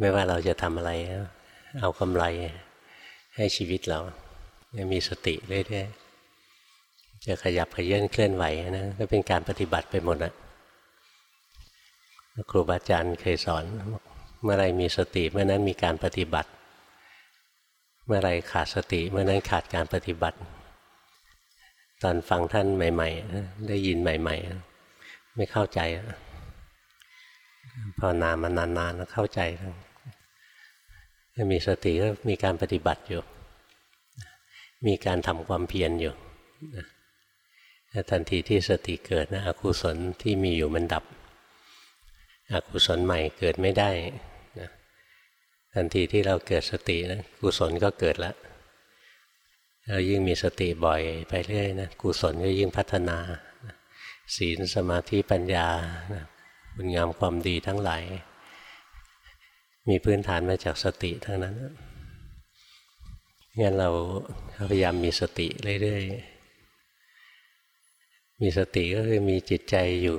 ไม่ว่าเราจะทำอะไร เอากำไรให้ชีวิตเรามีสติเรื่อยๆจะขยับขยื่นเคลื่อนไหวนะก็เป็นการปฏิบัติไปหมดนะครูบาอาจารย์เคยสอน เมื่อไรมีสติเมื่อนั้นมีการปฏิบัติ เมื่อไรขาดสติเมื่อนั้นขาดการปฏิบัติ ตอนฟังท่านใหม่ ๆ ได้ยินใหม่ ๆ ไม่เข้าใจพอนานมานานๆเข้าใจ ถ้ามีสติก็มีการปฏิบัติอยู่ มีการทำความเพียรอยู่ทันทีที่สติเกิดนะอกุศลที่มีอยู่มันดับอกุศลใหม่เกิดไม่ได้นะทันทีที่เราเกิดสตินะกุศลก็เกิดแล้วเรายิ่งมีสติบ่อยไปเรื่อยนะกุศลก็ยิ่งพัฒนา ศีลสมาธิปัญญาบุญงามความดีทั้งหลาย มีพื้นฐานมาจากสติทั้งนั้นงั้นเราพยายามมีสติเรื่อยๆ มีสติก็คือมีจิตใจอยู่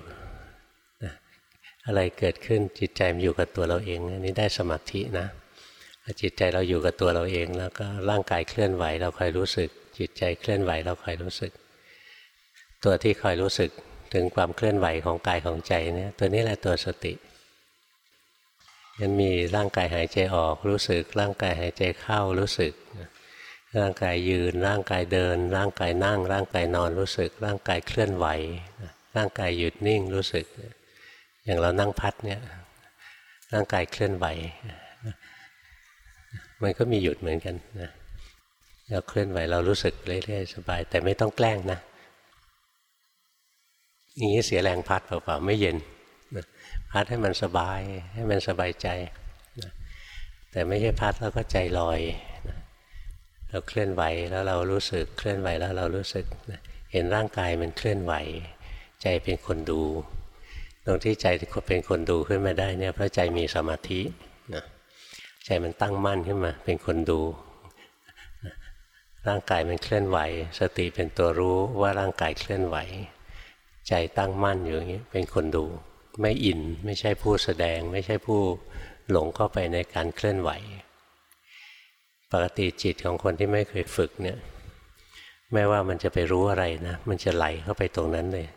อะไรเกิดขึ้นจิตใจมันอยู่กับตัวเราเองอันนี้ได้สมาธินะจิตใจเราอยู่กับตัวเราเอง แล้วก็ร่างกายเคลื่อนไหวเราคอยรู้สึก จิตใจเคลื่อนไหวเราคอยรู้สึก ตัวที่คอยรู้สึกถึงความเคลื่อนไหวของกายของใจเนี่ยตัวนี้แหละตัวสติ ยันมีร่างกายหายใจออกรู้สึก ร่างกายหายใจเข้ารู้สึก ร่างกายยืน ร่างกายเดิน ร่างกายนั่ง ร่างกายนอนรู้สึก ร่างกายเคลื่อนไหว ร่างกายหยุดนิ่งรู้สึก อย่างเรานั่งพัดเนี่ยร่างกายเคลื่อนไหว มันก็มีหยุดเหมือนกันนะเราเคลื่อนไหวเรารู้สึกเรื่อยๆสบาย แต่ไม่ต้องแกล้งนะอย่างนี้เสียแรงพัดเปล่าๆไม่เย็น พัดให้มันสบายให้มันสบายใจแต่ไม่ใช่พัดแล้วก็ใจลอยเราเคลื่อนไหวแล้วเรารู้สึกเคลื่อนไหวแล้วเรารู้สึกเห็นร่างกายมันเคลื่อนไหว ใจเป็นคนดู ตรงที่ใจเป็นคนดูขึ้นมาได้เนี่ยเพราะใจมีสมาธินะใจมันตั้งมั่นขึ้นมา เป็นคนดู ร่างกายมันเคลื่อนไหว สติเป็นตัวรู้ว่าร่างกายเคลื่อนไหว ใจตั้งมั่นอยู่อย่างนี้เป็นคนดู ไม่อิน ไม่ใช่ผู้แสดง ไม่ใช่ผู้หลงเข้าไปในการเคลื่อนไหว ปกติจิตของคนที่ไม่เคยฝึกเนี่ยไม่ว่ามันจะไปรู้อะไรนะ มันจะไหลเข้าไปตรงนั้นเลย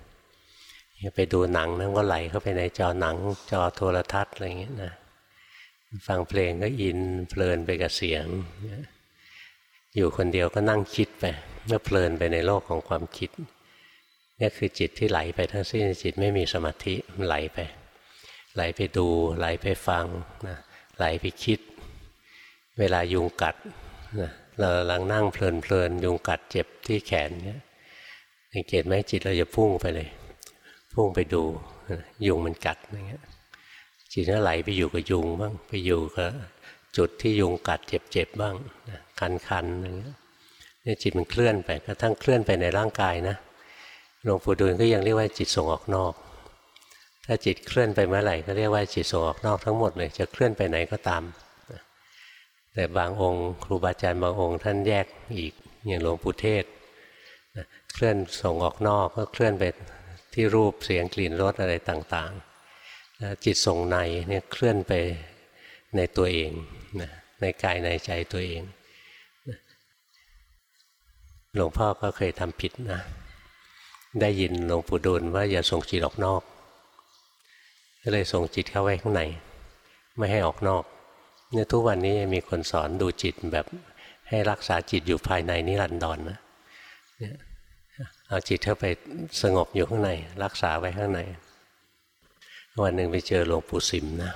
ไปดูหนังนั่นก็ไหลเข้าไปในจอหนัง จอโทรทัศน์อะไรอย่างเงี้ยนะฟังเพลงก็อินเพลินไปกับเสียง อยู่คนเดียวก็นั่งคิดไปเมื่อเพลินไปในโลกของความคิด นี่คือจิตที่ไหลไปทั้งสิ้นจิตไม่มีสมาธิมันไหลไป ไหลไปดูไหลไปฟังนะไหลไปคิด เวลายุงกัดนะเรากำลังนั่งเพลินเพลินยุงกัดเจ็บที่แขนเนี่ยสังเกตไหมจิตเราจะพุ่งไปเลย พุ่งไปดูยุงมันกัดอย่างเงี้ยจิตก็ไหลไปอยู่กับยุงบ้างไปอยู่กับจุดที่ยุงกัดเจ็บๆบ้างคันๆอย่างเงี้ยนี่จิตมันเคลื่อนไปกระทั่งเคลื่อนไปในร่างกายนะ หลวงปู่ดูลก็ยังเรียกว่าจิตส่งออกนอก ถ้าจิตเคลื่อนไปเมื่อไหร่ก็เรียกว่าจิตส่งออกนอกทั้งหมดเลยจะเคลื่อนไปไหนก็ตาม แต่บางองค์ครูบาอาจารย์บางองค์ท่านแยกอีกอย่างหลวงปู่เทศเคลื่อนส่งออกนอกก็เคลื่อนไปที่รูปเสียงกลิ่นรสอะไรต่างๆ จิตส่งในเนี่ยเคลื่อนไปในตัวเองนะในกายในใจตัวเองหลวงพ่อก็เคยทำผิดนะ ได้ยินหลวงปู่ดูลว่าอย่าส่งจิตออกนอก ก็เลยส่งจิตเข้าไว้ข้างใน ไม่ให้ออกนอกเนี่ยทุกวันนี้มีคนสอนดูจิตแบบให้รักษาจิตอยู่ภายในนิรันดรนนะเนี่ยเอาจิตเข้าไปสงบอยู่ข้างใน รักษาไว้ข้างใน วันหนึ่งไปเจอหลวงปู่สิมนะ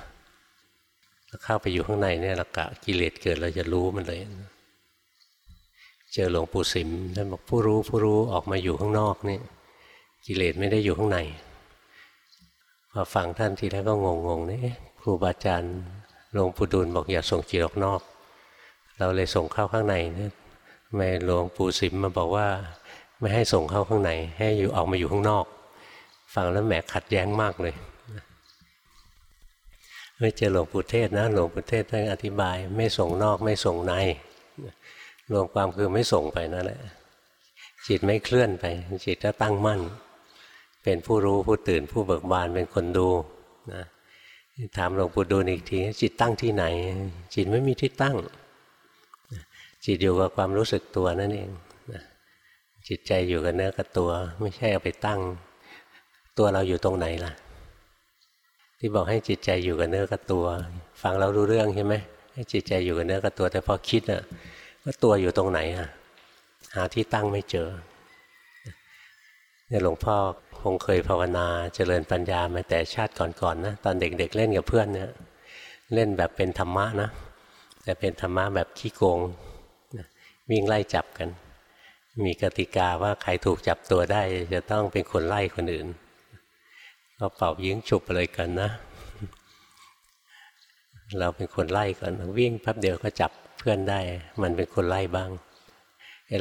เข้าไปอยู่ข้างในเนี่ยละกะกิเลสเกิดเราจะรู้มันเลยเจอหลวงปู่สิมท่านบอกผู้รู้ผู้รู้ออกมาอยู่ข้างนอกนี่ กิเลสไม่ได้อยู่ข้างในพอฟังท่านทีแล้วก็งงงนี่ครูบาอาจารย์หลวงปู่ดูลบอกอย่าส่งจิตออกนอก เราเลยส่งเข้าข้างในเนี่ยไม่หลวงปู่สิมมาบอกว่า ไม่ให้ส่งเข้าข้างใน ให้อยู่ออกมาอยู่ข้างนอก ฟังแล้วแหมขัดแย้งมากเลยเมื่อเจอหลวงปู่เทศนะหลวงปู่เทศท่านอธิบาย ไม่ส่งนอกไม่ส่งในรวมความคือไม่ส่งไปนั่นแหละจิตไม่เคลื่อนไป จิตก็ตั้งมั่น เป็นผู้รู้ผู้ตื่นผู้เบิกบานเป็นคนดูนะถามหลวงปู่ดูลอีกที จิตตั้งที่ไหน จิตไม่มีที่ตั้ง จิตอยู่กับความรู้สึกตัวนั่นเองจิตใจอยู่กับเนื้อกับตัว ไม่ใช่เอาไปตั้ง ตัวเราอยู่ตรงไหนล่ะ ที่บอกให้จิตใจอยู่กับเนื้อกับตัว ฟังเรารู้เรื่องใช่ไหมให้จิตใจอยู่กับเนื้อกับตัว แต่พอคิดอะว่าตัวอยู่ตรงไหนอะหาที่ตั้งไม่เจอ เนี่ยหลวงพ่อคงเคยภาวนาเจริญปัญญามาแต่ชาติก่อนๆนนะตอนเด็กๆเล่นกับเพื่อนเนี่ยเล่นแบบเป็นธรรมะนะแต่เป็นธรรมะแบบขี้โกงวิ่งไล่จับกัน มีกติกาว่าใครถูกจับตัวได้ จะต้องเป็นคนไล่คนอื่น ก็เป่ายิงฉุบอะไรกันนะ เราเป็นคนไล่ก่อนวิ่งแป๊บเดียวก็จับเพื่อนได้ มันเป็นคนไล่บ้าง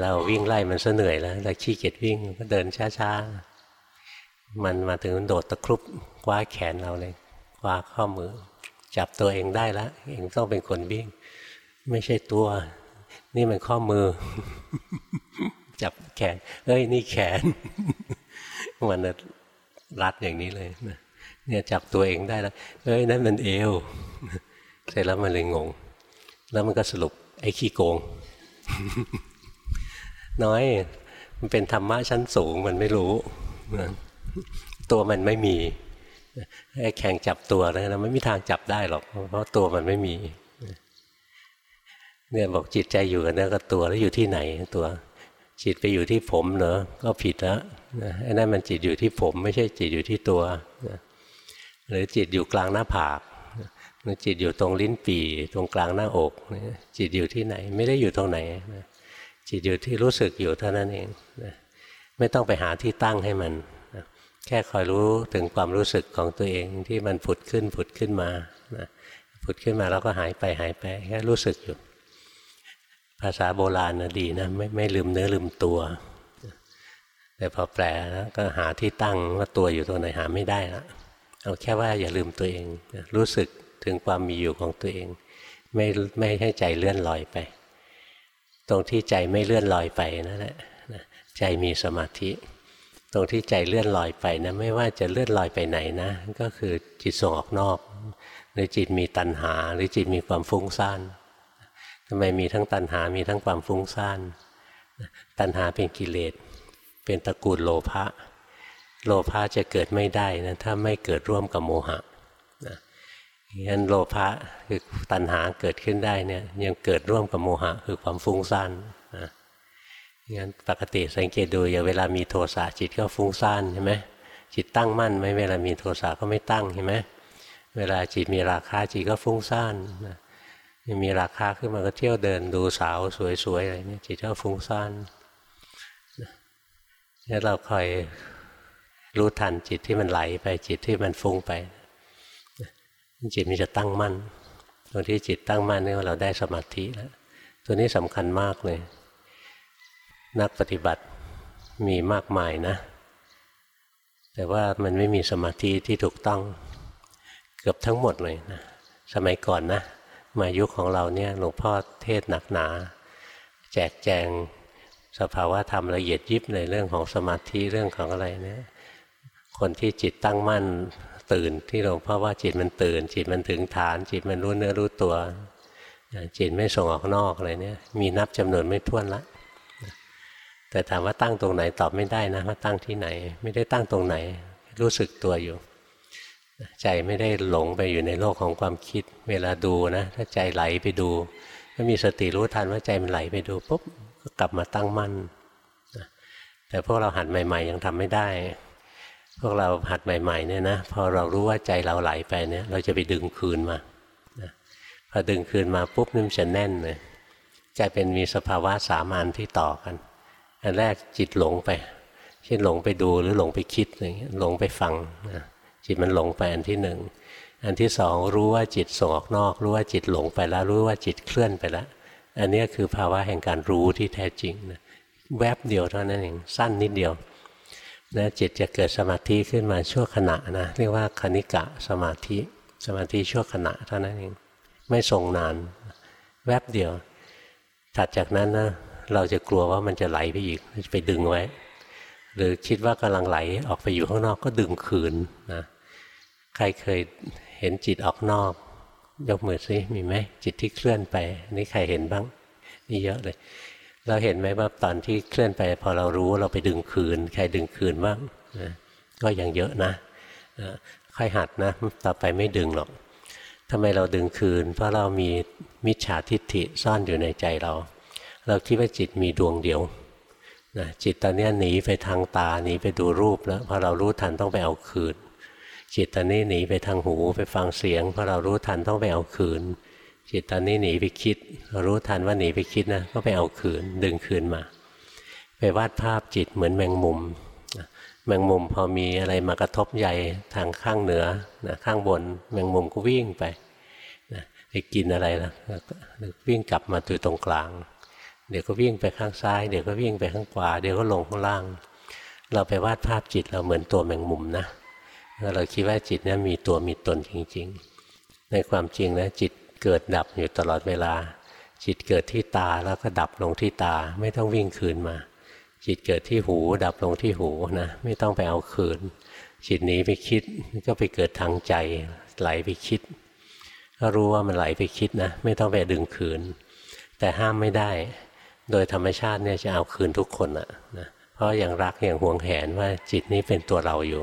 เราวิ่งไล่มันเหนื่อยแล้วเราขี้เกียจวิ่งก็เดินช้าๆ มันมาถึงโดดตะครุบคว้าแขนเราเลยคว้าข้อมือ จับตัวเองได้แล้วเองต้องเป็นคนวิ่ง ไม่ใช่ตัว นี่มันข้อมือ จับแขนเอ้ยนี่แขน มันรัดอย่างนี้เลยเนี่ยจับตัวเองได้แล้ว เอ้ยนั่นมันเอว เสร็จแล้วมันเลยงง แล้วมันก็สรุปไอ้ขี้โกง น้อย มันเป็นธรรมะชั้นสูงมันไม่รู้ ตัวมันไม่มีไอ้แข่งจับตัวนะไม่มีทางจับได้หรอก เพราะตัวมันไม่มีเนี่ยบอกจิตใจอยู่กับเนื้อกับตัวแล้วอยู่ที่ไหนตัว จิตไปอยู่ที่ผมเนอะก็ผิดแล้วไอ้นั่นมันจิตอยู่ที่ผม ไม่ใช่จิตอยู่ที่ตัวหรือจิตอยู่กลางหน้าผากหรือจิตอยู่ตรงลิ้นปี่ตรงกลางหน้าอกจิตอยู่ที่ไหน ไม่ได้อยู่ตรงไหน จิตอยู่ที่รู้สึกอยู่เท่านั้นเองนะไม่ต้องไปหาที่ตั้งให้มันนะแค่คอยรู้ถึงความรู้สึกของตัวเองที่มันผุดขึ้นผุดขึ้นมานะผุดขึ้นมาแล้วก็หายไปหายไปแค่รู้สึกอยู่ ภาษาโบราณนะดีนะไม่ไม่ลืมเนื้อลืมตัวแต่พอแปลแล้วก็หาที่ตั้งว่าตัวอยู่ตรงไหนหาไม่ได้ละเอาแค่ว่าอย่าลืมตัวเอง รู้สึกถึงความมีอยู่ของตัวเอง ไม่ไม่ให้ใจเลื่อนลอยไป ตรงที่ใจไม่เลื่อนลอยไปนั่นแหละใจมีสมาธิ ตรงที่ใจเลื่อนลอยไปนะไม่ว่าจะเลื่อนลอยไปไหนนะ ก็คือจิตส่งออกนอก หรือจิตมีตัณหา หรือจิตมีความฟุ้งซ่านทำไมมีทั้งตัณหา มีทั้งความฟุ้งซ่าน ตัณหาเป็นกิเลส เป็นตระกูลโลภะ โลภะจะเกิดไม่ได้นะถ้าไม่เกิดร่วมกับโมหะ งั้นโลภะคือตัณหาเกิดขึ้นได้เนี่ยยังเกิดร่วมกับโมหะคือความฟุ้งซ่านนะงั้นปกติสังเกตดูอย่างเวลามีโทสะจิตก็ฟุ้งซ่านใช่ไหมจิตตั้งมั่นไหมเวลามีโทสะก็ไม่ตั้งใช่ไหมเวลาจิตมีราคาจิตก็ฟุ้งซ่านมีราคาขึ้นมาก็เที่ยวเดินดูสาวสวยๆอะไรเนี่ยจิตก็ฟุ้งซ่านนี่เราคอยรู้ทันจิตที่มันไหลไปจิตที่มันฟุ้งไป จิตมันจะตั้งมั่นตรงที่จิตตั้งมั่นนี่เราได้สมาธิแล้วตัวนี้สำคัญมากเลย นักปฏิบัติมีมากมายนะ แต่ว่ามันไม่มีสมาธิที่ถูกต้องเกือบทั้งหมดเลยนะสมัยก่อนนะมายุคของเราเนี่ยหลวงพ่อเทศหนักหนา แจกแจงสภาวะธรรมละเอียดยิบในเรื่องของสมาธิเรื่องของอะไรเนี่ยคนที่จิตตั้งมั่น ตื่นที่หลวงพ่อว่าจิตมันตื่น จิตมันถึงฐาน จิตมันรู้เนื้อรู้ตัว จิตไม่ส่งออกนอกอะไรเนี่ยมีนับจำนวนไม่ท้วนละ แต่ถามว่าตั้งตรงไหนตอบไม่ได้นะว่าตั้งที่ไหน ไม่ได้ตั้งตรงไหน รู้สึกตัวอยู่ ใจไม่ได้หลงไปอยู่ในโลกของความคิด เวลาดูนะ ถ้าใจไหลไปดูก็มีสติรู้ทันว่าใจมันไหลไปดูปุ๊บก็กลับมาตั้งมั่นแต่พวกเราหัดใหม่ ๆ ยังทำไม่ได้ พวกเราหัดใหม่ๆเนี่ยนะพอเรารู้ว่าใจเราไหลไปเนี่ย เราจะไปดึงคืนมาพอดึงคืนมาปุ๊บนี่มันจะแน่นเลยใจเป็นมีสภาวะสามอันที่ต่อกัน อันแรกจิตหลงไปเช่นหลงไปดูหรือหลงไปคิดอย่างเงี้ยหลงไปฟังจิตมันหลงไปอันที่หนึ่งอันที่สองรู้ว่าจิตส่งออกนอก รู้ว่าจิตหลงไปแล้ว รู้ว่าจิตเคลื่อนไปแล้ว อันนี้คือภาวะแห่งการรู้ที่แท้จริงนะแวบเดียวเท่านั้นเองสั้นนิดเดียว นะจิตจะเกิดสมาธิขึ้นมาชั่วขณะนะเรียกว่าคณิกะสมาธิ สมาธิชั่วขณะเท่านั้นเองไม่ทรงนาน แวบเดียว ถัดจากนั้นนะเราจะกลัวว่ามันจะไหลไปอีกจะไปดึงไว้ หรือคิดว่ากำลังไหลออกไปอยู่ข้างนอกก็ดึงคืนนะใครเคยเห็นจิตออกนอก ยกมือซิมีไหมจิตที่เคลื่อนไป นี่ใครเห็นบ้างนี่เยอะเลย เราเห็นไหมว่าตอนที่เคลื่อนไป พอเรารู้เราไปดึงคืน ใครดึงคืนบ้างก็ยังเยอะนะค่อยหัดนะต่อไปไม่ดึงหรอกทำไมเราดึงคืน เพราะเรามีมิจฉาทิฏฐิซ่อนอยู่ในใจเรา เราคิดว่าจิตมีดวงเดียวนะจิตตอนนี้หนีไปทางตาหนีไปดูรูปแล้วพอเรารู้ทันต้องไปเอาคืน จิตตอนนี้หนีไปทางหูไปฟังเสียงพอเรารู้ทันต้องไปเอาคืน จิตตอนนี้หนีไปคิด รู้ทันว่าหนีไปคิดนะก็ไปเอาคืนดึงคืนมา ไปวาดภาพจิตเหมือนแมงมุมแมงมุมพอมีอะไรมากระทบใยทางข้างเหนือนะข้างบน แมงมุมก็วิ่งไปนะไปกินอะไรนะวิ่งกลับมาตัวตรงกลาง เดี๋ยวก็วิ่งไปข้างซ้าย เดี๋ยวก็วิ่งไปข้างขวาเดี๋ยวก็ลงข้างล่าง เราไปวาดภาพจิตเราเหมือนตัวแมงมุมนะเราคิดว่าจิตนี้มีตัวมีตนจริง ๆ ในความจริงนะจิต เกิดดับอยู่ตลอดเวลา จิตเกิดที่ตาแล้วก็ดับลงที่ตาไม่ต้องวิ่งคืนมา จิตเกิดที่หู ดับลงที่หูนะไม่ต้องไปเอาคืน จิตหนีไปคิดก็ไปเกิดทางใจไหลไปคิดก็รู้ว่ามันไหลไปคิดนะไม่ต้องไปดึงคืน แต่ห้ามไม่ได้ โดยธรรมชาติเนี่ยจะเอาคืนทุกคนอะนะเพราะอย่างรักอย่างห่วงแหนว่าจิตนี้เป็นตัวเราอยู่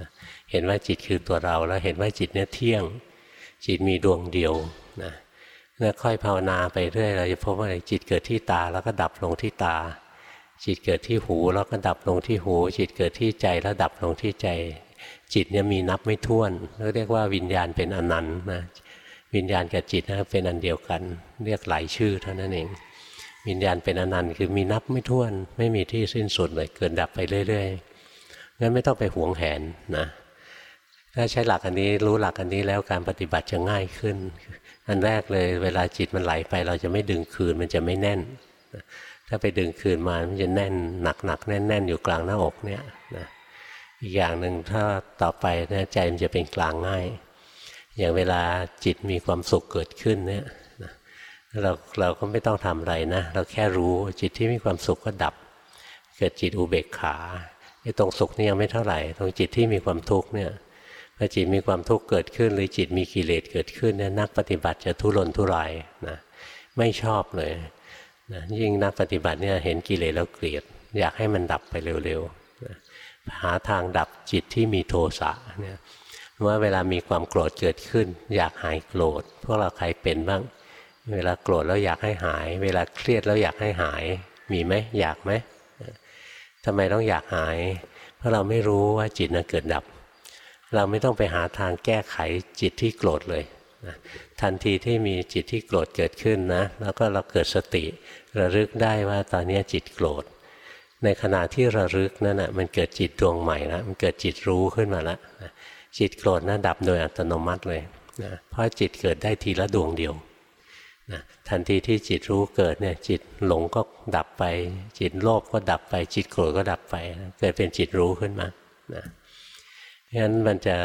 นะเห็นว่าจิตคือตัวเราแล้วเห็นว่าจิตเนี่ยเที่ยง จิตมีดวงเดียว นะแล้วค่อยภาวนาไปเรื่อยเราจะพบว่าจิตเกิดที่ตาแล้วก็ดับลงที่ตา จิตเกิดที่หูแล้วก็ดับลงที่หู จิตเกิดที่ใจแล้วดับลงที่ใจ จิตเนี่ยมีนับไม่ถ้วนเรียกว่าวิญญาณเป็นอนันต์นะวิญญาณกับจิตนะเป็นอันเดียวกัน เรียกหลายชื่อเท่านั้นเอง วิญญาณเป็นอนันต์คือมีนับไม่ถ้วน ไม่มีที่สิ้นสุดเลยเกิดดับไปเรื่อยๆงั้นไม่ต้องไปหวงแหนนะถ้าใช้หลักอันนี้รู้หลักอันนี้แล้วการปฏิบัติจะง่ายขึ้น อันแรกเลย เวลาจิตมันไหลไป เราจะไม่ดึงคืนมันจะไม่แน่น ถ้าไปดึงคืนมามันจะแน่นหนักหนักแน่นแน่นอยู่กลางหน้าอกเนี่ยนะอีกอย่างหนึ่งถ้าต่อไปนะใจมันจะเป็นกลางง่าย อย่างเวลาจิตมีความสุขเกิดขึ้นเนี่ยนะเราเราก็ไม่ต้องทำอะไรนะ เราแค่รู้จิตที่มีความสุขก็ดับ เกิดจิตอุเบกขาไอ้ตรงสุขนี่ยังไม่เท่าไหร่ ตรงจิตที่มีความทุกข์เนี่ย พอจิตมีความทุกข์เกิดขึ้น หรือจิตมีกิเลสเกิดขึ้นเนี่ยนักปฏิบัติจะทุรนทุรายนะไม่ชอบเลยนะยิ่งนักปฏิบัติเนี่ยเห็นกิเลสแล้วเกลียด อยากให้มันดับไปเร็วๆนะหาทางดับจิตที่มีโทสะเนี่ยว่าเวลามีความโกรธเกิดขึ้น อยากหายโกรธพวกเราใครเป็นบ้าง เวลาโกรธแล้วอยากให้หาย เวลาเครียดแล้วอยากให้หายมีไหมอยากไหมทำไมต้องอยากหาย เพราะเราไม่รู้ว่าจิตนั้นเกิดดับ เราไม่ต้องไปหาทางแก้ไขจิตที่โกรธเลยทันทีที่มีจิตที่โกรธเกิดขึ้นนะ แล้วก็เราเกิดสติ ระลึกได้ว่าตอนนี้จิตโกรธ ในขณะที่ระลึกนั่นนะมันเกิดจิตดวงใหม่แล้วมันเกิดจิตรู้ขึ้นมาแล้วจิตโกรธนะดับโดยอัตโนมัติเลยนะเพราะจิตเกิดได้ทีละดวงเดียวนะทันทีที่จิตรู้เกิดเนี่ยจิตหลงก็ดับไป จิตโลภก็ดับไป จิตโกรธก็ดับไป เกิดเป็นจิตรู้ขึ้นมานะ งั้นมันจะ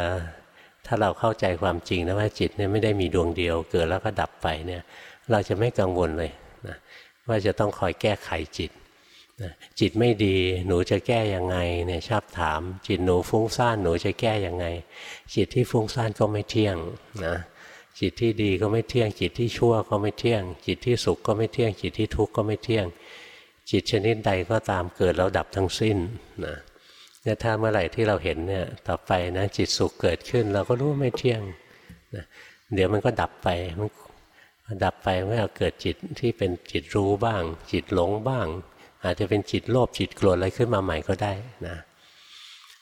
ถ้าเราเข้าใจความจริงนะว่าจิตเนี่ยไม่ได้มีดวงเดียว เกิดแล้วก็ดับไปเนี่ยเราจะไม่กังวลเลยนะว่าจะต้องคอยแก้ไขจิตนะจิตไม่ดีหนูจะแก้ยังไงเนี่ยชอบถาม จิตหนูฟุ้งซ่านหนูจะแก้ยังไง จิตที่ฟุ้งซ่านก็ไม่เที่ยงนะจิตที่ดีก็ไม่เที่ยง จิตที่ชั่วก็ไม่เที่ยง จิตที่สุขก็ไม่เที่ยง จิตที่ทุกข์ก็ไม่เที่ยง จิตชนิดใดก็ตามเกิดแล้วดับทั้งสิ้นนะ เนี่ยถ้าเมื่อไหร่ที่เราเห็นเนี่ยต่อไปนะจิตสุขเกิดขึ้น เราก็รู้ว่าไม่เที่ยงนะเดี๋ยวมันก็ดับไปมันดับไปเมื่อเกิดจิตที่เป็นจิตรู้บ้าง จิตหลงบ้าง อาจจะเป็นจิตโลภจิตโกรธอะไรขึ้นมาใหม่ก็ได้นะ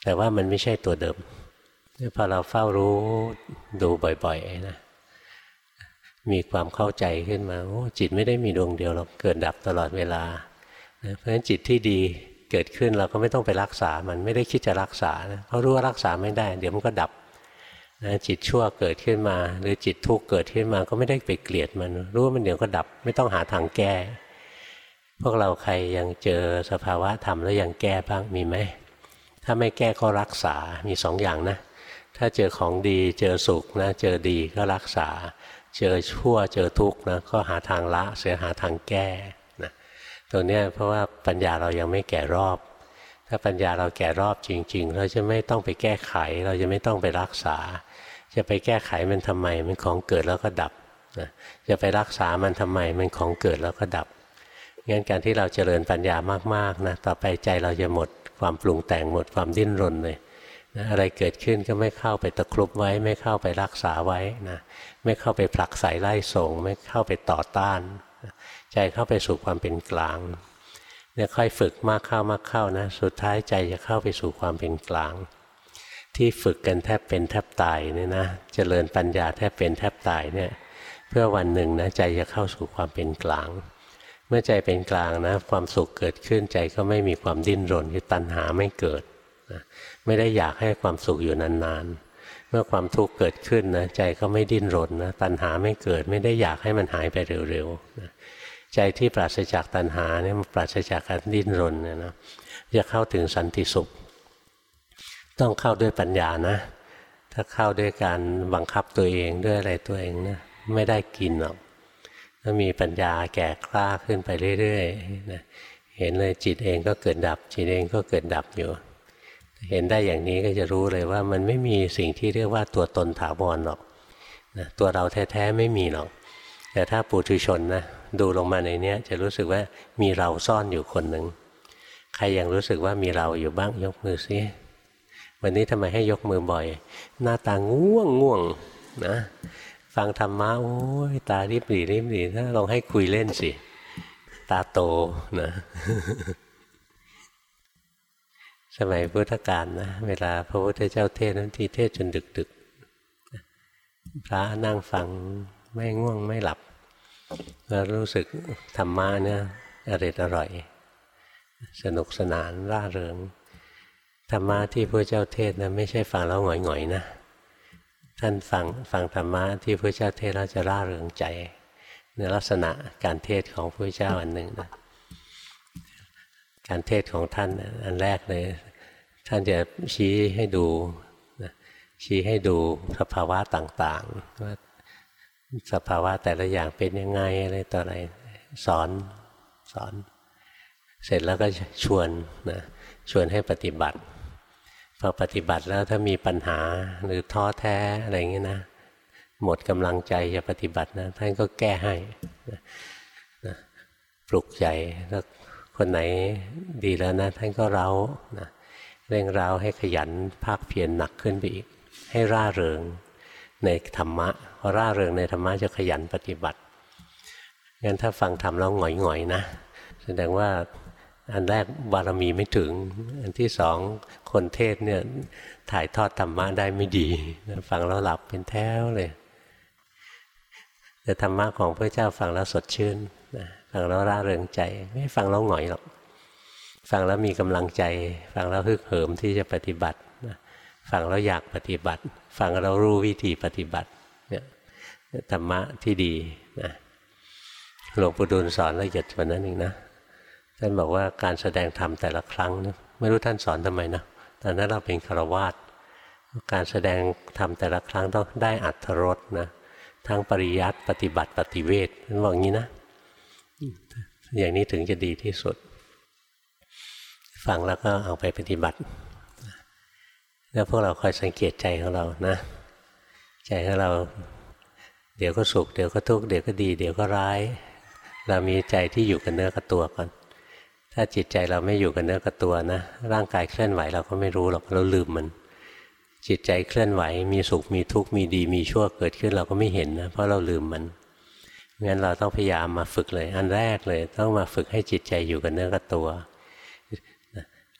แต่ว่ามันไม่ใช่ตัวเดิมพอเราเฝ้ารู้ดูบ่อยๆนะมีความเข้าใจขึ้นมาโอ้จิตไม่ได้มีดวงเดียวหรอกเกิดดับตลอดเวลาเพราะฉะนั้นจิตที่ดี เกิดขึ้นเราก็ไม่ต้องไปรักษา มันไม่ได้คิดจะรักษานะเพราะรู้ว่ารักษาไม่ได้ เดี๋ยวมันก็ดับนะจิตชั่วเกิดขึ้นมา หรือจิตทุกข์เกิดขึ้นมาก็ไม่ได้ไปเกลียดมันรู้ว่ามันเดี๋ยวก็ดับ ไม่ต้องหาทางแก้ พวกเราใครยังเจอสภาวะธรรมแล้วยังแก้บ้างมีไหมถ้าไม่แก้ก็รักษา มีสองอย่างนะ ถ้าเจอของดีเจอสุขนะเจอดีก็รักษา เจอชั่วเจอทุกข์นะก็หาทางละเสียหาทางแก้ ตรงนี้ยเพราะว่าปัญญาเรายังไม่แก่รอบ ถ้าปัญญาเราแก่รอบจริง ๆ เราจะไม่ต้องไปแก้ไข เราจะไม่ต้องไปรักษา จะไปแก้ไขมันทำไมมันของเกิดแล้วก็ดับจะไปรักษามันทำไมมันของเกิดแล้วก็ดับงั้นการที่เราเจริญปัญญามากๆนะต่อไปใจเราจะหมดความปรุงแต่งหมดความดิ้นรนเลยนะอะไรเกิดขึ้นก็ไม่เข้าไปตะครุบไว้ ไม่เข้าไปรักษาไว้นะไม่เข้าไปผลักใส่ไล่ส่ง ไม่เข้าไปต่อต้าน ใจเข้าไปสู่ความเป็นกลางเนี่ยค่อยฝึกมากเข้ามากเข้านะ สุดท้ายใจจะเข้าไปสู่ความเป็นกลาง ที่ฝึกกันแทบเป็นแทบตายเนี่ยนะจะเจริญปัญญาแทบเป็นแทบตายเนี่ยเพื่อวันหนึ่งนะใจจะเข้าสู่ความเป็นกลาง เมื่อใจเป็นกลางนะความสุขเกิดขึ้นใจก็ไม่มีความดิ้นรนคือตัณหาไม่เกิดนะไม่ได้อยากให้ความสุขอยู่นานๆ เมื่อความทุกข์เกิดขึ้นนะใจก็ไม่ดิ้นรนนะตัณหาไม่เกิดไม่ได้อยากให้มันหายไปเร็วๆนะใจที่ปราศจากตัณหาเนี่ยมันปราศจากการดิ้นรนเนี่ยนะจะเข้าถึงสันติสุข ต้องเข้าด้วยปัญญานะ ถ้าเข้าด้วยการบังคับตัวเองด้วยอะไรตัวเองนะไม่ได้กินหรอกถ้ามีปัญญาแก่กล้าขึ้นไปเรื่อยๆนะเห็นเลยจิตเองก็เกิดดับ จิตเองก็เกิดดับอยู่ เห็นได้อย่างนี้ก็จะรู้เลยว่ามันไม่มีสิ่งที่เรียกว่าตัวตนถาวรหรอกนะตัวเราแท้ๆไม่มีหรอก แต่ถ้าปุถุชนนะดูลงมาในนี้จะรู้สึกว่ามีเราซ่อนอยู่คนหนึ่งใครยังรู้สึกว่ามีเราอยู่บ้างยกมือซิวันนี้ทำไมให้ยกมือบ่อย หน้าตาง่วงง่วงนะฟังธรรมะโอ้ยตาริบหรีริบหรีถ้าลองให้คุยเล่นสิ ตาโตนะ สมัยพุทธกาลนะเวลาพระพุทธเจ้าเทศนั้นทีเทศจนดึกดึกพระนั่งฟังไม่ง่วงไม่หลับ แล้วรู้สึกธรรมะเนี่ยอร่อยอร่อย สนุกสนานร่าเริงธรรมะที่พระเจ้าเทศนะไม่ใช่ฟังแล้วหงอยๆนะ ท่านฟังฟังธรรมะที่พระเจ้าเทศแล้วจะร่าเริงใจ ในลักษณะการเทศของพระเจ้าอันหนึ่งนะการเทศของท่านอันแรกเลย ท่านจะชี้ให้ดูชี้ให้ดูสภาวะต่างๆว่าสภาวะแต่ละอย่างเป็นยังไงอะไรต่ออะไรสอนสอน เสร็จแล้วก็ชวนนะชวนให้ปฏิบัติ พอปฏิบัติแล้วถ้ามีปัญหาหรือท้อแท้อะไรอย่างนี้นะหมดกำลังใจจะปฏิบัตินะท่านก็แก้ให้นะปลุกใจแล้วคนไหนดีแล้วนะ ท่านก็เร้านะ เร่งร้าวให้ขยันภาคเพียรหนักขึ้นไปอีก ให้ร่าเริงในธรรมะพอร่าเริงในธรรมะจะขยันปฏิบัติงั้นถ้าฟังธรรมแล้วหงอยๆนะ แสดงว่าอันแรกบารมีไม่ถึง อันที่สองคนเทศเนี่ยถ่ายทอดธรรมะได้ไม่ดี ฟังแล้วหลับเป็นแถวเลย แต่ธรรมะของพระเจ้าฟังแล้วสดชื่นฟังแล้วร่าเริงใจ ไม่ฟังแล้วหงอยหรอก ฟังแล้วมีกำลังใจ ฟังแล้วฮึกเหิมที่จะปฏิบัติฟังแล้วอยากปฏิบัติ ฟังแล้วรู้วิธีปฏิบัติเนี่ยธรรมะที่ดีนะหลวงปู่ดูลสอนละเอียดกว่านั้นเองนะท่านบอกว่าการแสดงธรรมแต่ละครั้งนะไม่รู้ท่านสอนทำไมนะตอนนั้นเราเป็นคารวาสการแสดงธรรมแต่ละครั้งต้องได้อัตรสนะทั้งปริยัติปฏิบัติปฏิเวทท่านบอกงี้นะ อย่างนี้ถึงจะดีที่สุด ฟังแล้วก็เอาไปปฏิบัติ แล้วพวกเราคอยสังเกตใจของเรานะ ใจของเรา เดี๋ยวก็สุข เดี๋ยวก็ทุกข์เดี๋ยวก็ดี เดี๋ยวก็ร้าย เรามีใจที่อยู่กับเนื้อกับตัวก่อน ถ้าจิตใจเราไม่อยู่กับเนื้อกับตัวนะ ร่างกายเคลื่อนไหวเราก็ไม่รู้หรอกเราลืมมัน จิตใจเคลื่อนไหว มีสุขมีทุกข์มีดีมีชั่วเกิดขึ้นเราก็ไม่เห็นนะเพราะเราลืมมันงั้นเราต้องพยายามมาฝึกเลย อันแรกเลย ต้องมาฝึกให้จิตใจอยู่กับเนื้อกับตัว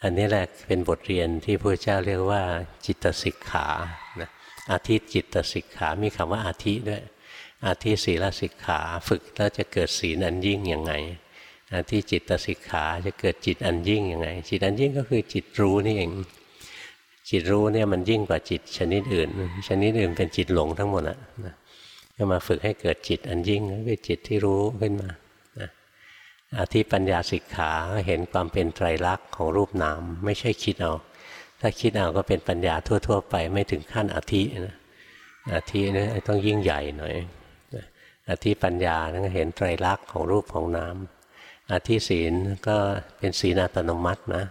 อันนี้แหละเป็นบทเรียนที่พระเจ้าเรียกว่าจิตสิกขานะอาทิจิตสิกขา มีคำว่าอาทิด้วย อาทิศีลสิกขา ฝึกแล้วจะเกิดศีลอันยิ่งยังไง อาทิจิตสิกขาจะเกิดจิตอันยิ่งยังไง จิตอันยิ่งก็คือจิตรู้นี่เอง จิตรู้เนี่ยมันยิ่งกว่าจิตชนิดอื่น ชนิดอื่นเป็นจิตหลงทั้งหมดอะนะก็มาฝึกให้เกิดจิตอันยิ่งก็คือจิตที่รู้ขึ้นมา อาทิปัญญาสิกขาเห็นความเป็นไตรลักษณ์ของรูปนาม ไม่ใช่คิดเอา ถ้าคิดเอาก็เป็นปัญญาทั่ว ๆ ไปไม่ถึงขั้นอธินะอธินี่ต้องยิ่งใหญ่หน่อยอธิปัญญานั่นเห็นไตรลักษณ์ของรูปของนามอธิศีลก็เป็นศีลอัตโนมัตินะ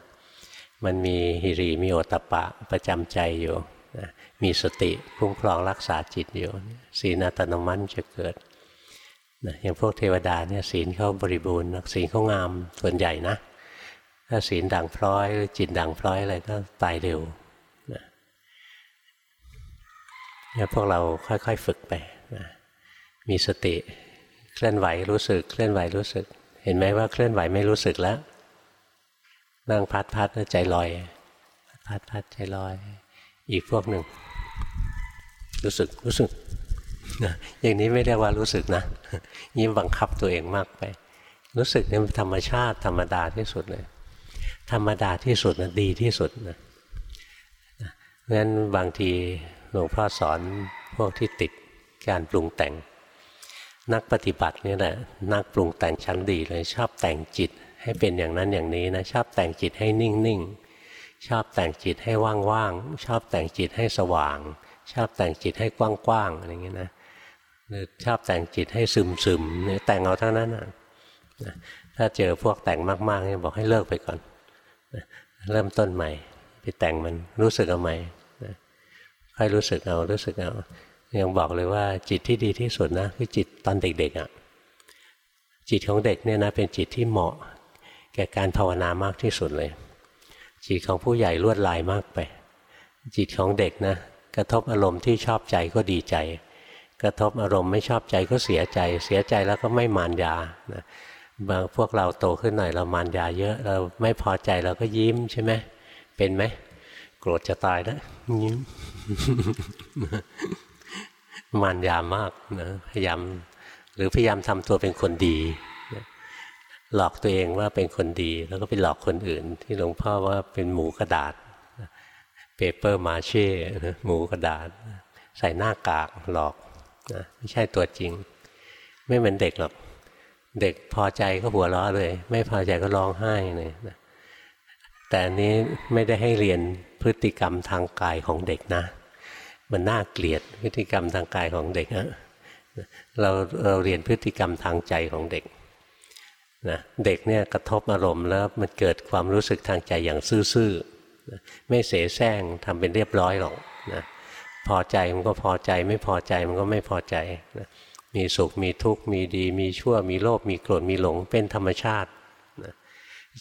มันมีหิริมีโอตปะประจำใจอยู่มีสติคุ้มครองรักษาจิตอยู่ศีลอัตโนมัติจะเกิด นะอย่างพวกเทวดาเนี่ยศีลเขาบริบูรณ์ศีลเขางามส่วนใหญ่นะ ถ้าศีลด่างพร้อยจิตด่างพร้อยอะไรก็ตายเร็วนะเนี่ยพวกเราค่อยๆฝึกไปนะมีสติเคลื่อนไหวรู้สึกเคลื่อนไหวรู้สึก เห็นไหมว่าเคลื่อนไหวไม่รู้สึกแล้วนั่งพัดพัดใจลอย พัดพัดใจลอย อีกพวกหนึ่ง รู้สึกรู้สึก อย่างนี้ไม่เรียกว่ารู้สึกนะยิ่งบังคับตัวเองมากไป รู้สึกเนี่ยธรรมชาติธรรมดาที่สุดเลยธรรมดาที่สุดนะดีที่สุดนะงั้นบางทีหลวงพ่อสอนพวกที่ติดการปรุงแต่ง นักปฏิบัตินี่แหละนักปรุงแต่งชั้นดีเลยชอบแต่งจิตให้เป็นอย่างนั้นอย่างนี้นะชอบแต่งจิตให้นิ่งๆชอบแต่งจิตให้ว่างๆชอบแต่งจิตให้สว่าง ชอบแต่งจิตให้กว้างๆอะไรอย่างนี้นะ ชอบแต่งจิตให้ซึมซึมเนี่ยแต่งเอาทั้งนั้นนะถ้าเจอพวกแต่งมากๆเนี่ยบอกให้เลิกไปก่อนเริ่มต้นใหม่ ไปแต่งมันรู้สึกเอาใหม่ค่อยรู้สึกเอารู้สึกเอายังบอกเลยว่าจิตที่ดีที่สุดนะคือจิตตอนเด็กๆอะ่ะจิตของเด็กเนี่ยนะเป็นจิตที่เหมาะ แก่การภาวนามากที่สุดเลย จิตของผู้ใหญ่ลวดลายมากไป จิตของเด็กนะกระทบอารมณ์ที่ชอบใจก็ดีใจ กระทบอารมณ์ไม่ชอบใจก็เสียใจ เสียใจแล้วก็ไม่มานยานะบางพวกเราโตขึ้นหน่อยเรามานยาเยอะ เราไม่พอใจเราก็ยิ้มใช่ไหมเป็นไหมโกรธจะตายแล้วยิ้มมานยามากนะพยายามหรือพยายามทำตัวเป็นคนดีหลอกตัวเองว่าเป็นคนดี แล้วก็ไปหลอกคนอื่น ที่หลวงพ่อว่าเป็นหมูกระดาษเปเปอร์มาเช่หมูกระดาษ ใส่หน้ากากหลอก นะไม่ใช่ตัวจริง ไม่เหมือนเด็กหรอก เด็กพอใจก็หัวเราะเลย ไม่พอใจก็ร้องไห้เลยนะแต่อันนี้ไม่ได้ให้เรียนพฤติกรรมทางกายของเด็กนะ มันน่าเกลียดพฤติกรรมทางกายของเด็กนะเราเราเรียนพฤติกรรมทางใจของเด็กนะเด็กเนี่ยกระทบอารมณ์แล้วมันเกิดความรู้สึกทางใจอย่างซื่อๆไม่เสแสร้งทำเป็นเรียบร้อยหรอกนะ พอใจมันก็พอใจ ไม่พอใจมันก็ไม่พอใจนะมีสุขมีทุกข์มีดี มีชั่ว มีโลภมีโกรธมีหลงเป็นธรรมชาตินะ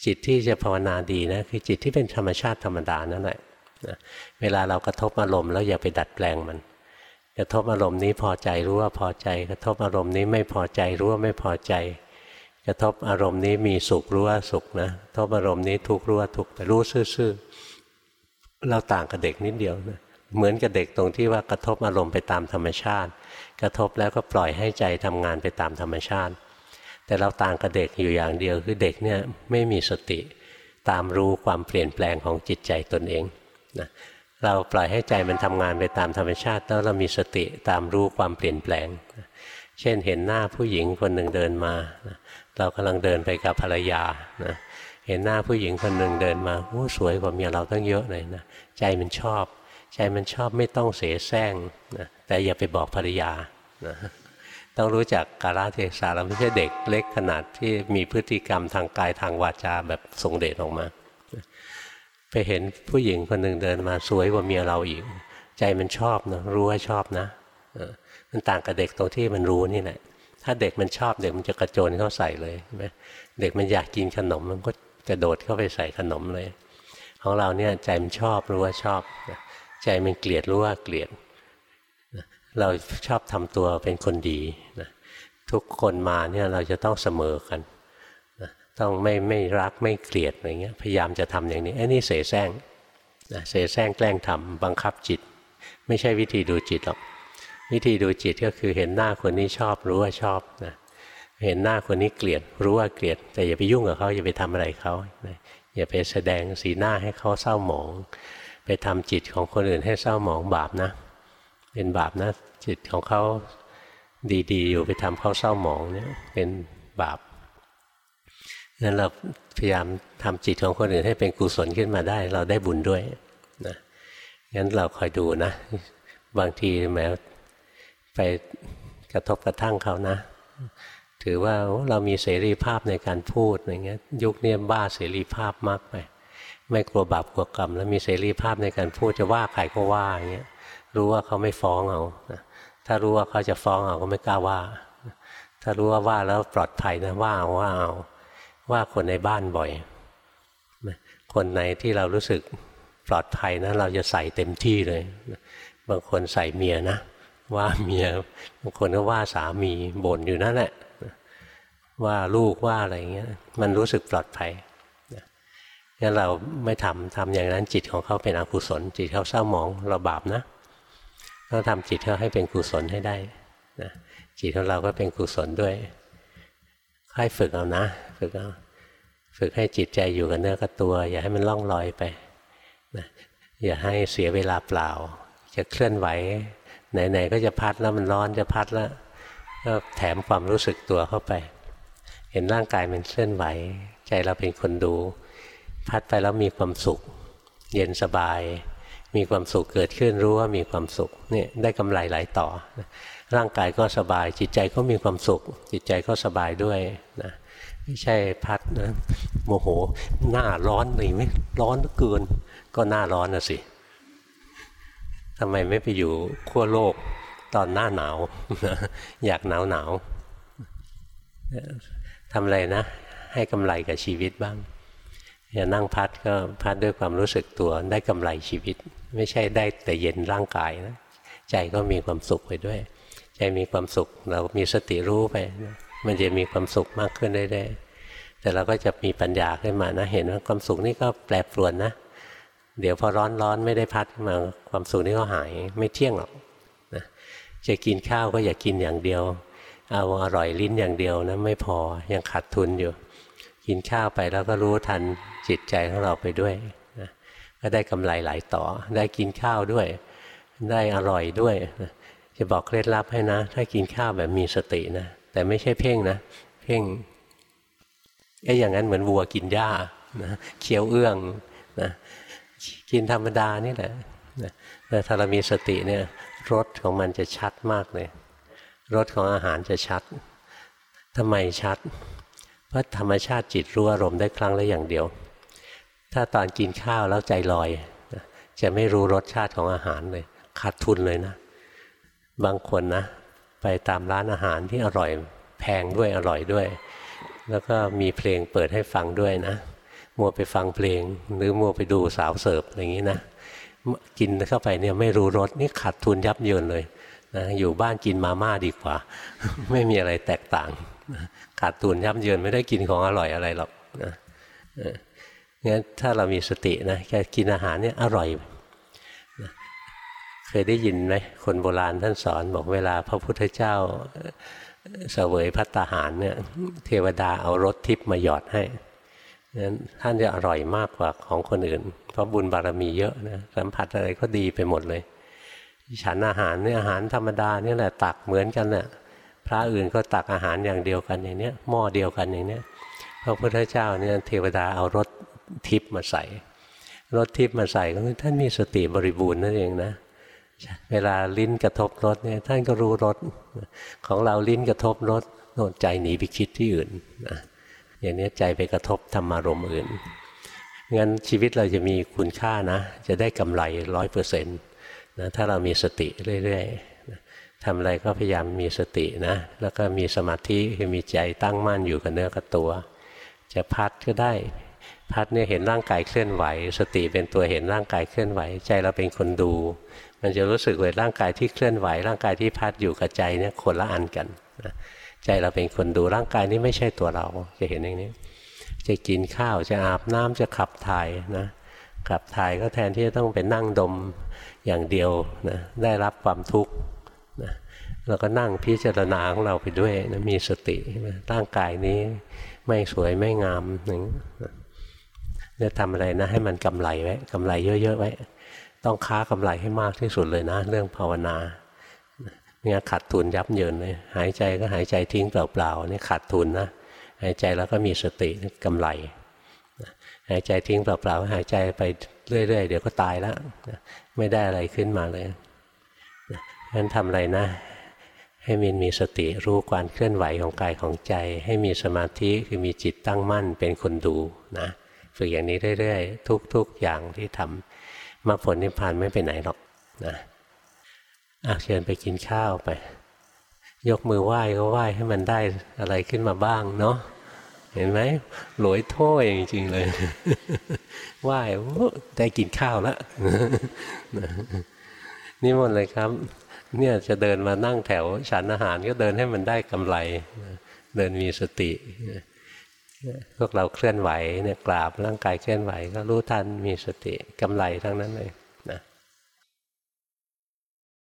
จิตที่จะภาวนาดีนะคือจิตที่เป็นธรรมชาติธรรมดานั่นแหละนะเวลาเรากระทบอารมณ์แล้วอย่าไปดัดแปลงมัน กระทบอารมณ์นี้พอใจรู้ว่าพอใจ กระทบอารมณ์นี้ไม่พอใจรู้ว่าไม่พอใจ กระทบอารมณ์นี้มีสุขรู้ว่าสุขนะกระทบอารมณ์นี้ทุกข์รู้ว่าทุกข์ไปรู้ซื่อๆเราต่างกับเด็กนิดเดียวนะ เหมือนกับเด็กตรงที่ว่ากระทบอารมณ์ไปตามธรรมชาติ กระทบแล้วก็ปล่อยให้ใจทำงานไปตามธรรมชาติ แต่เราต่างกับเด็กอยู่อย่างเดียวคือเด็กเนี่ยไม่มีสติตามรู้ความเปลี่ยนแปลงของจิตใจตนเองนะเราปล่อยให้ใจมันทำงานไปตามธรรมชาติ แล้วเรามีสติตามรู้ความเปลี่ยนแปลง เช่นเห็นหน้าผู้หญิงคนหนึ่งเดินมา เรากำลังเดินไปกับภรรยานะเห็นหน้าผู้หญิงคนหนึ่งเดินมาโอ้สวยกว่าเมียเราตั้งเยอะเลยนะใจมันชอบ ใจมันชอบไม่ต้องเสแสร้งนะแต่อย่าไปบอกภรรยานะต้องรู้จักกาลเทศะเราไม่ใช่เด็กเล็กขนาดที่มีพฤติกรรมทางกายทางวาจาแบบทรงเดชออกมา ไปเห็นผู้หญิงคนหนึ่งเดินมาสวยกว่าเมียเราอีก ใจมันชอบนะรู้ว่าชอบนะมันต่างกับเด็กตรงที่มันรู้นี่แหละถ้าเด็กมันชอบเด็กมันจะกระโจนเข้าใส่เลยใช่ไหมเด็กมันอยากกินขนมมันก็กระโดดเข้าไปใส่ขนมเลย ของเราเนี่ยใจมันชอบรู้ว่าชอบ ใจมันเกลียดรู้ว่าเกลียด เราชอบทำตัวเป็นคนดีนะทุกคนมาเนี่ยเราจะต้องเสมอกันนะต้องไม่ไม่รักไม่เกลียดอะไรเงี้ยพยายามจะทำอย่างนี้ไอ้นี่เสแสร้งนะเสแสร้งแกล้งทำบังคับจิต ไม่ใช่วิธีดูจิตหรอกวิธีดูจิตก็คือเห็นหน้าคนนี้ชอบรู้ว่าชอบนะเห็นหน้าคนนี้เกลียดรู้ว่าเกลียด แต่อย่าไปยุ่งกับเขาอย่าไปทำอะไรเขาอย่าไปแสดงสีหน้าให้เขาเศร้าหมอง ไปทำจิตของคนอื่นให้เศร้าหมองบาปนะ เป็นบาปนะ จิตของเขาดีๆ อยู่ไปทำเขาเศร้าหมองเนี่ยเป็นบาปงั้นเราพยายามทำจิตของคนอื่นให้เป็นกุศลขึ้นมาได้ เราได้บุญด้วยนะงั้นเราคอยดูนะ บางทีแม้ไปกระทบกระทั่งเขานะ ถือว่าเรามีเสรีภาพในการพูดอย่างเงี้ยยุคนี้บ้าเสรีภาพมากไป ไม่กลัวบาปกลัวกรรม แล้วมีเสรีภาพในการพูดจะว่าใครก็ว่าอย่างเงี้ยรู้ว่าเขาไม่ฟ้องเอาถ้ารู้ว่าเขาจะฟ้องเอาก็ไม่กล้าว่า ถ้ารู้ว่าว่าแล้วปลอดภัยนะว่าเอาว่าเอาว่าคนในบ้านบ่อย คนไหนที่เรารู้สึกปลอดภัยนะเราจะใส่เต็มที่เลย บางคนใส่เมียนะว่าเมียบางคนก็ว่าสามีบ่นอยู่นั่นแหละว่าลูกว่าอะไรเงี้ยมันรู้สึกปลอดภัย งั้นเราไม่ทำทำอย่างนั้นจิตของเขาเป็นอกุศล จิตเขาเศร้าหมองเราบาปนะต้องทำจิตเขาให้เป็นกุศลให้ได้นะจิตของเราก็เป็นกุศลด้วยค่อยฝึกเอานะ ฝึกเอาฝึกให้จิตใจอยู่กับเนื้อกับตัว อย่าให้มันล่องลอยไปนะอย่าให้เสียเวลาเปล่า จะเคลื่อนไหว ไหนๆก็จะพัดแล้วมันร้อนจะพัดแล้วก็แถมความรู้สึกตัวเข้าไป เห็นร่างกายมันเคลื่อนไหว ใจเราเป็นคนดู พัดไปแล้วมีความสุข เย็นสบาย มีความสุขเกิดขึ้นรู้ว่ามีความสุขนี่ได้กำไรหลายต่อ ร่างกายก็สบาย จิตใจก็มีความสุข จิตใจก็สบายด้วยนะไม่ใช่พัดนะโมโหหน้าร้อนเลยไม่ร้อนเกิน ก็หน้าร้อนนะสิทำไมไม่ไปอยู่ขั้วโลกตอนหน้าหนาว อยากหนาวหนาวทำอะไรนะ ให้กำไรกับชีวิตบ้าง อย่านั่งพัดก็พัดด้วยความรู้สึกตัวได้กำไรชีวิต ไม่ใช่ได้แต่เย็นร่างกายนะใจก็มีความสุขไปด้วย ใจมีความสุขเรามีสติรู้ไป มันจะมีความสุขมากขึ้นเรื่อยๆแต่เราก็จะมีปัญญาขึ้นมานะ เห็นว่าความสุขนี่ก็แปรปรวนนะ เดี๋ยวพอร้อนร้อนไม่ได้พัดมาความสุขนี่ก็หายไม่เที่ยงหรอกนะจะกินข้าวก็อย่ากินอย่างเดียว เอาอร่อยลิ้นอย่างเดียวนะไม่พอยังขาดทุนอยู่ กินข้าวไปแล้วก็รู้ทันจิตใจของเราไปด้วยนะก็ได้กำไรหลายต่อ ได้กินข้าวด้วย ได้อร่อยด้วยนะจะบอกเคล็ดลับให้นะ ถ้ากินข้าวแบบมีสตินะ แต่ไม่ใช่เพ่งนะ เพ่งไอ้อย่างนั้นเหมือนวัวกินหญ้านะเคี้ยวเอื้องนะกินธรรมดานี่แหละนะแต่ถ้าเรามีสติเนี่ยรสของมันจะชัดมากเลยรสของอาหารจะชัดทำไมชัด เพราะธรรมชาติจิตรู้อารมณ์ได้ครั้งละอย่างเดียว ถ้าตอนกินข้าวแล้วใจลอย จะไม่รู้รสชาติของอาหารเลยขาดทุนเลยนะ บางคนนะ ไปตามร้านอาหารที่อร่อยแพงด้วยอร่อยด้วย แล้วก็มีเพลงเปิดให้ฟังด้วยนะ มัวไปฟังเพลงหรือมัวไปดูสาวเสิร์ฟอย่างนี้นะกินเข้าไปเนี่ยไม่รู้รสนี่ขาดทุนยับเยินเลยนะอยู่บ้านกินมาม่าดีกว่า ไม่มีอะไรแตกต่าง ขาดทุนยับเยินไม่ได้กินของอร่อยอะไรหรอกนะงั้นถ้าเรามีสตินะแค่กินอาหารเนี่ยอร่อยเคยได้ยินไหมคนโบราณท่านสอนบอกเวลาพระพุทธเจ้าเสวยพัตตาหารเนี่ยเทวดาเอารสทิพย์มาหยอดให้นั้นท่านจะอร่อยมากกว่าของคนอื่น เพราะบุญบารมีเยอะนะสัมผัสอะไรก็ดีไปหมดเลย ฉันอาหารเนี่ยอาหารธรรมดาเนี่ยแหละตักเหมือนกันน่ะ พระอื่นก็ตักอาหารอย่างเดียวกันอย่างเนี้ยหม้อเดียวกันอย่างเนี้ยพระพุทธเจ้าเนี่ยเทวดาเอารสทิพย์มาใส่รสทิพย์มาใส่ก็ท่านมีสติบริบูรณ์นั่นเองนะเวลาลิ้นกระทบรสเนี่ยท่านก็รู้รสของเราลิ้นกระทบรสโน่นใจหนีไปคิดที่อื่นนะอย่างนี้ใจไปกระทบธรรมารมอื่นงั้นชีวิตเราจะมีคุณค่านะ จะได้กำไรร้อยเปอร์เซ็นต์นะถ้าเรามีสติเรื่อยๆ ทำอะไรก็พยายามมีสตินะ แล้วก็มีสมาธิคือมีใจตั้งมั่นอยู่กับเนื้อกับตัว จะพัดก็ได้ พัดเนี่ยเห็นร่างกายเคลื่อนไหว สติเป็นตัวเห็นร่างกายเคลื่อนไหว ใจเราเป็นคนดู มันจะรู้สึกเลยร่างกายที่เคลื่อนไหว ร่างกายที่พัดอยู่กับใจเนี่ยคนละอันกันนะใจเราเป็นคนดูร่างกายนี้ไม่ใช่ตัวเรา จะเห็นอย่างนี้ จะกินข้าวจะอาบน้ำจะขับถ่ายนะขับถ่ายก็แทนที่จะต้องไปนั่งดมอย่างเดียวนะได้รับความทุกข์ เราก็นั่งพิจารณาของเราไปด้วยนะมีสติร่างกายนี้ไม่สวยไม่งามหนึ่งจะทำอะไรนะ ให้มันกำไรไว้กำไรเยอะๆไว้ ต้องค้ากำไรให้มากที่สุดเลยนะ เรื่องภาวนาเนี่ยขาดทุนยับเยินเลยหายใจก็หายใจทิ้งเปล่าๆนี่ขาดทุนนะหายใจแล้วก็มีสติกำไรหายใจทิ้งเปล่าๆหายใจไปเรื่อยๆเดี๋ยวก็ตายแล้วไม่ได้อะไรขึ้นมาเลยงั้นทำอะไรนะ ให้มินมีสติรู้การเคลื่อนไหวของกายของใจ ให้มีสมาธิคือมีจิตตั้งมั่นเป็นคนดูนะฝึกอย่างนี้เรื่อยๆ ทุกๆอย่างที่ทำมาผลนิพพานไม่ไปไหนหรอกนะอะเชิญไปกินข้าวไป ยกมือไหว้ก็ไหว้ให้มันได้อะไรขึ้นมาบ้างเนาะเห็นไหมหลวยโถ้ยจริงเลยไหว้ได้กินข้าวแล้วนี่หมดเลยครับ เนี่ยจะเดินมานั่งแถวฉันอาหารก็เดินให้มันได้กำไร เดินมีสติพวกเราเคลื่อนไหวเนี่ยกราบร่างกายเคลื่อนไหว ก็รู้ทันมีสติกำไรทั้งนั้นเลย